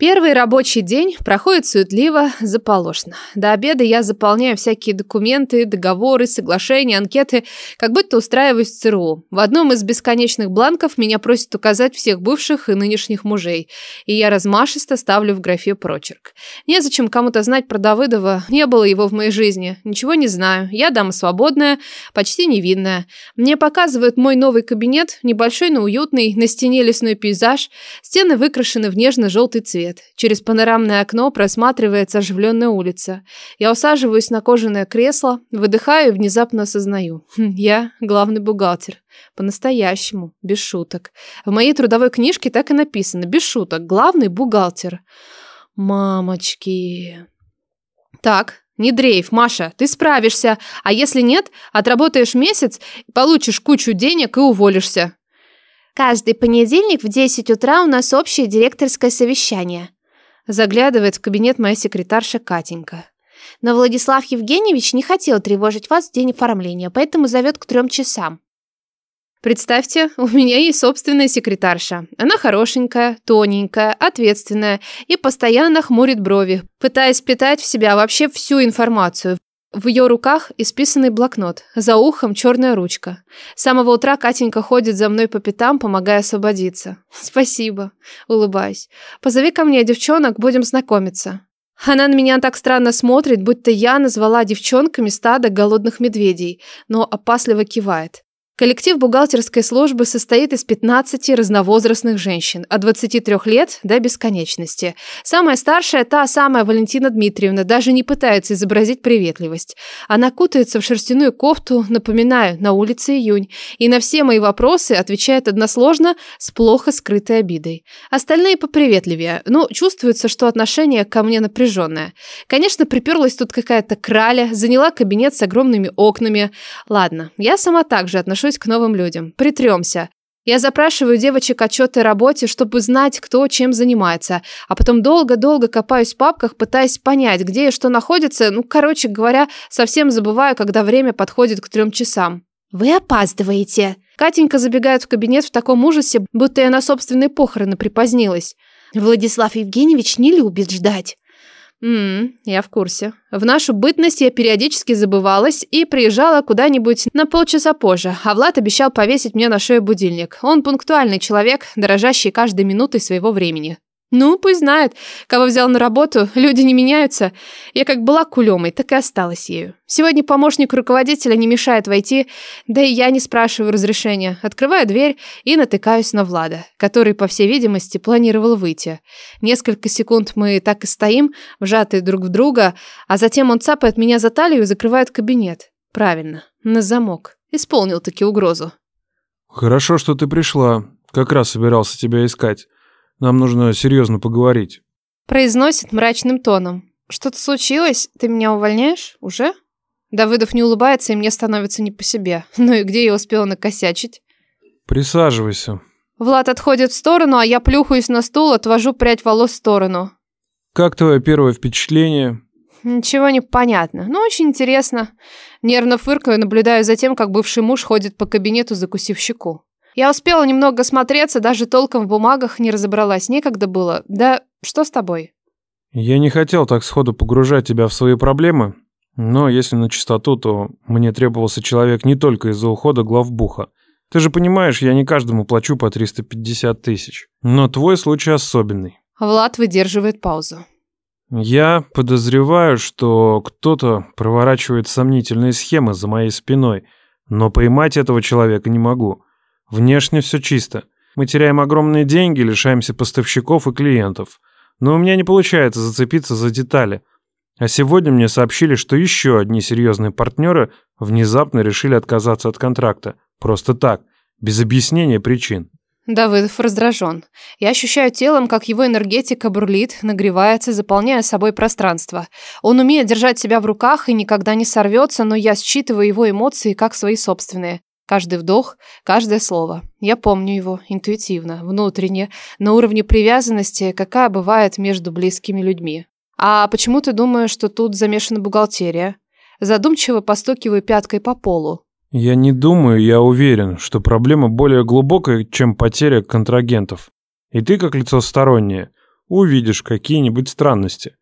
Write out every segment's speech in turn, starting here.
Первый рабочий день проходит суетливо, заполошно. До обеда я заполняю всякие документы, договоры, соглашения, анкеты, как будто устраиваюсь в ЦРУ. В одном из бесконечных бланков меня просят указать всех бывших и нынешних мужей, и я размашисто ставлю в графе прочерк. Незачем кому-то знать про Давыдова, не было его в моей жизни, ничего не знаю. Я дама свободная, почти невинная. Мне показывают мой новый кабинет, небольшой, но уютный, на стене лесной пейзаж, стены выкрашены в нежно-желтый цвет свет. Через панорамное окно просматривается оживленная улица. Я усаживаюсь на кожаное кресло, выдыхаю и внезапно осознаю. Хм, я главный бухгалтер. По-настоящему, без шуток. В моей трудовой книжке так и написано. Без шуток. Главный бухгалтер. Мамочки. Так, не дрейф, Маша, ты справишься. А если нет, отработаешь месяц, получишь кучу денег и уволишься. Каждый понедельник в 10 утра у нас общее директорское совещание. Заглядывает в кабинет моя секретарша Катенька. Но Владислав Евгеньевич не хотел тревожить вас в день оформления, поэтому зовет к трем часам. Представьте, у меня есть собственная секретарша. Она хорошенькая, тоненькая, ответственная и постоянно хмурит брови, пытаясь питать в себя вообще всю информацию, в ее руках исписанный блокнот, за ухом черная ручка. С самого утра Катенька ходит за мной по пятам, помогая освободиться. Спасибо, улыбаюсь. Позови ко мне девчонок, будем знакомиться. Она на меня так странно смотрит, будто я назвала девчонками стадо голодных медведей, но опасливо кивает. Коллектив бухгалтерской службы состоит из 15 разновозрастных женщин, от 23 лет до бесконечности. Самая старшая, та самая Валентина Дмитриевна, даже не пытается изобразить приветливость. Она кутается в шерстяную кофту, напоминаю, на улице июнь, и на все мои вопросы отвечает односложно с плохо скрытой обидой. Остальные поприветливее, но чувствуется, что отношение ко мне напряженное. Конечно, приперлась тут какая-то краля, заняла кабинет с огромными окнами. Ладно, я сама также отношусь отношусь к новым людям. Притремся. Я запрашиваю девочек отчеты о работе, чтобы знать, кто чем занимается, а потом долго-долго копаюсь в папках, пытаясь понять, где и что находится. Ну, короче говоря, совсем забываю, когда время подходит к трем часам. «Вы опаздываете!» Катенька забегает в кабинет в таком ужасе, будто я на собственные похороны припозднилась. Владислав Евгеньевич не любит ждать. Ммм, я в курсе. В нашу бытность я периодически забывалась и приезжала куда-нибудь на полчаса позже, а Влад обещал повесить мне на шею будильник. Он пунктуальный человек, дорожащий каждой минутой своего времени. Ну, пусть знает, кого взял на работу, люди не меняются. Я как была кулемой, так и осталась ею. Сегодня помощник руководителя не мешает войти, да и я не спрашиваю разрешения. Открываю дверь и натыкаюсь на Влада, который, по всей видимости, планировал выйти. Несколько секунд мы так и стоим, вжатые друг в друга, а затем он цапает меня за талию и закрывает кабинет. Правильно, на замок. Исполнил таки угрозу. «Хорошо, что ты пришла. Как раз собирался тебя искать». Нам нужно серьезно поговорить. Произносит мрачным тоном. Что-то случилось? Ты меня увольняешь? Уже? Давыдов не улыбается, и мне становится не по себе. Ну и где я успела накосячить? Присаживайся. Влад отходит в сторону, а я плюхаюсь на стул, отвожу прядь волос в сторону. Как твое первое впечатление? Ничего не понятно, но очень интересно. Нервно фыркаю, наблюдаю за тем, как бывший муж ходит по кабинету, закусив щеку. Я успела немного смотреться, даже толком в бумагах не разобралась, некогда было. Да что с тобой? Я не хотел так сходу погружать тебя в свои проблемы, но если на чистоту, то мне требовался человек не только из-за ухода главбуха. Ты же понимаешь, я не каждому плачу по 350 тысяч. Но твой случай особенный. Влад выдерживает паузу. Я подозреваю, что кто-то проворачивает сомнительные схемы за моей спиной, но поймать этого человека не могу. Внешне все чисто. Мы теряем огромные деньги, лишаемся поставщиков и клиентов. Но у меня не получается зацепиться за детали. А сегодня мне сообщили, что еще одни серьезные партнеры внезапно решили отказаться от контракта. Просто так, без объяснения причин. Давыдов раздражен. Я ощущаю телом, как его энергетика бурлит, нагревается, заполняя собой пространство. Он умеет держать себя в руках и никогда не сорвется, но я считываю его эмоции как свои собственные. Каждый вдох, каждое слово. Я помню его интуитивно, внутренне, на уровне привязанности, какая бывает между близкими людьми. А почему ты думаешь, что тут замешана бухгалтерия? Задумчиво постукиваю пяткой по полу. Я не думаю, я уверен, что проблема более глубокая, чем потеря контрагентов. И ты, как лицо стороннее, увидишь какие-нибудь странности.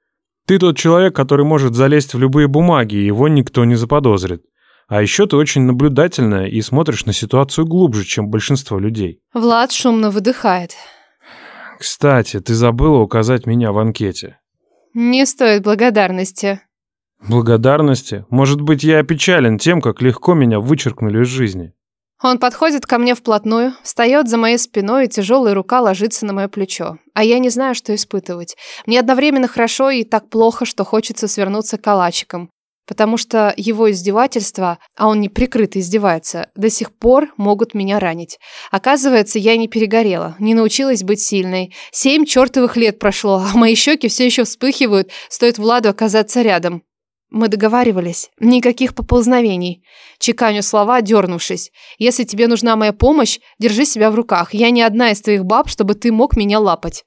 Ты тот человек, который может залезть в любые бумаги, и его никто не заподозрит. А еще ты очень наблюдательная и смотришь на ситуацию глубже, чем большинство людей. Влад шумно выдыхает. Кстати, ты забыла указать меня в анкете. Не стоит благодарности. Благодарности? Может быть, я опечален тем, как легко меня вычеркнули из жизни. Он подходит ко мне вплотную, встает за моей спиной, и тяжелая рука ложится на мое плечо. А я не знаю, что испытывать. Мне одновременно хорошо и так плохо, что хочется свернуться калачиком. Потому что его издевательства, а он не прикрыто издевается, до сих пор могут меня ранить. Оказывается, я не перегорела, не научилась быть сильной. Семь чертовых лет прошло, а мои щеки все еще вспыхивают, стоит Владу оказаться рядом. Мы договаривались. Никаких поползновений. Чеканю слова, дернувшись. Если тебе нужна моя помощь, держи себя в руках. Я не одна из твоих баб, чтобы ты мог меня лапать.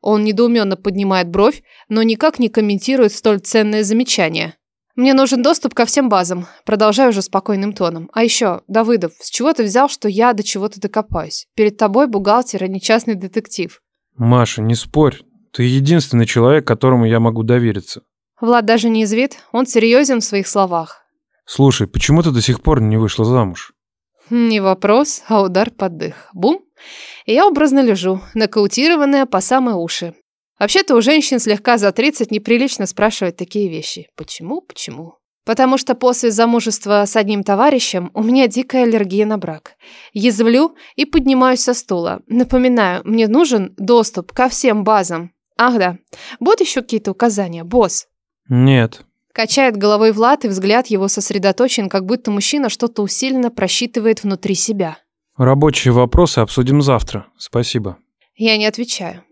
Он недоуменно поднимает бровь, но никак не комментирует столь ценное замечание. Мне нужен доступ ко всем базам. Продолжаю уже спокойным тоном. А еще, Давыдов, с чего ты взял, что я до чего-то докопаюсь? Перед тобой бухгалтер, а не частный детектив. Маша, не спорь. Ты единственный человек, которому я могу довериться. Влад даже не извит, он серьезен в своих словах. Слушай, почему ты до сих пор не вышла замуж? Не вопрос, а удар под дых. Бум. И я образно лежу, нокаутированная по самые уши. Вообще-то у женщин слегка за 30 неприлично спрашивать такие вещи. Почему? Почему? Потому что после замужества с одним товарищем у меня дикая аллергия на брак. Язвлю и поднимаюсь со стула. Напоминаю, мне нужен доступ ко всем базам. Ах да, будут еще какие-то указания, босс? Нет. Качает головой Влад, и взгляд его сосредоточен, как будто мужчина что-то усиленно просчитывает внутри себя. Рабочие вопросы обсудим завтра. Спасибо. Я не отвечаю.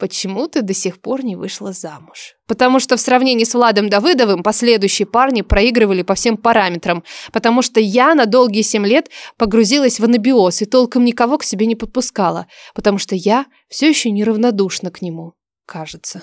Почему ты до сих пор не вышла замуж? Потому что в сравнении с Владом Давыдовым последующие парни проигрывали по всем параметрам. Потому что я на долгие семь лет погрузилась в анабиоз и толком никого к себе не подпускала. Потому что я все еще неравнодушна к нему, кажется.